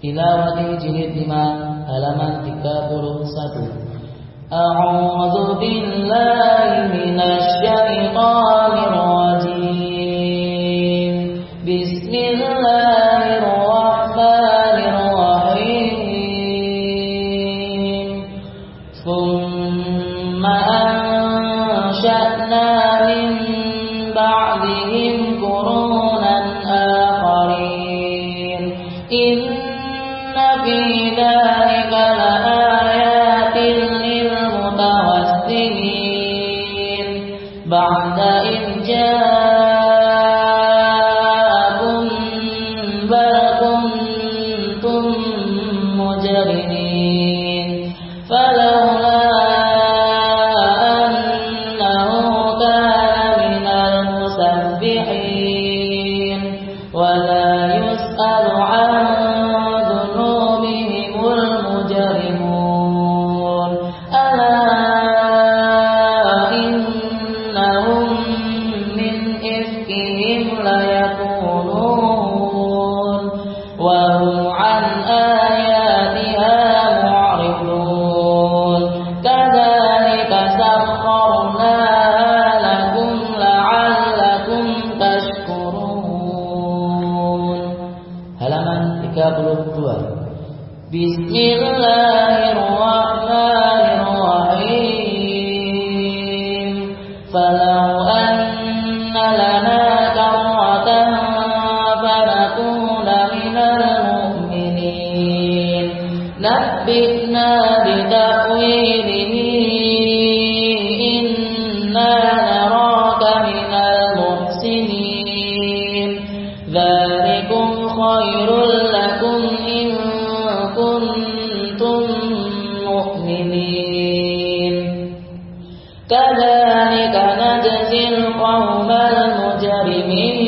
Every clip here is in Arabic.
Tilawati jilid 5 halaman 31 A'udzu billahi minasy syaithanir rajim Bismillahirrahmanirrahim سخرناها لكم لعلكم تشكرون halaman 32 Bismillahirrahmanirrahim Falau anna lana karratan نبئنا بتأويله إنا مؤمنين كذلك نجزي القوم المجرمين.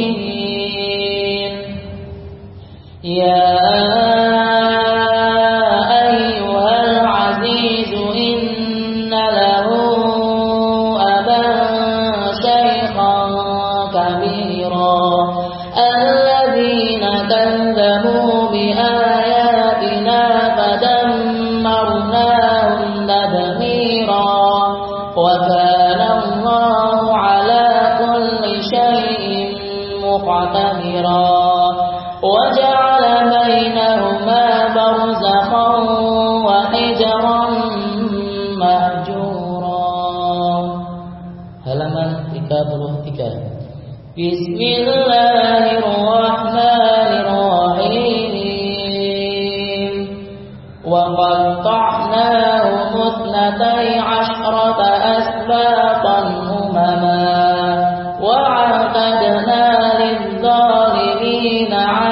بسم الله الرحمن الرحيم. وقطعناه اثنتي عشرة أسباطا أمما وعقدنا للظالمين عذابا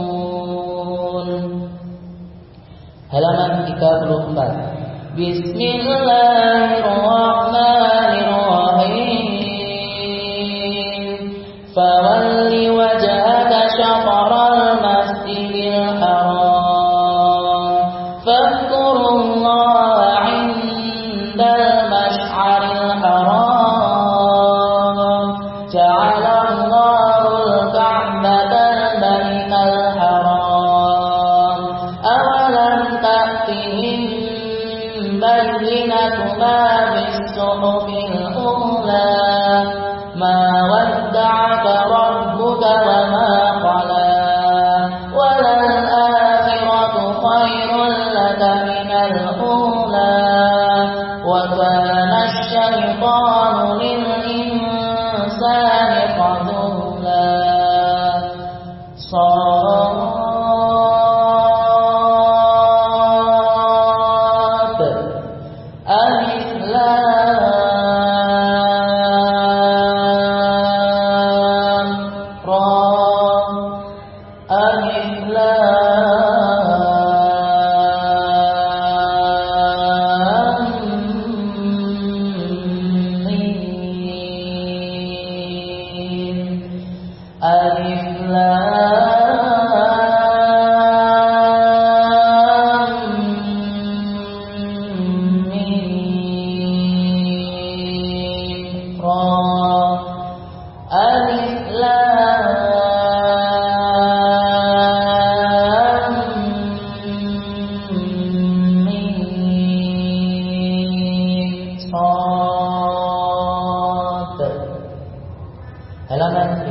halaman 34 Bismillahirrahmanirrahim 嗯，我。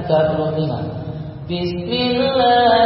kita perlu dengar Bismillah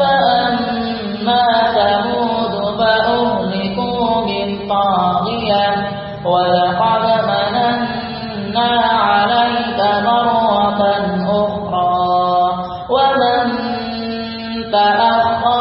فأما ثمود فأهلكوا بالطاغية ولقد مننا عليك مرة أخرى ومن تأخر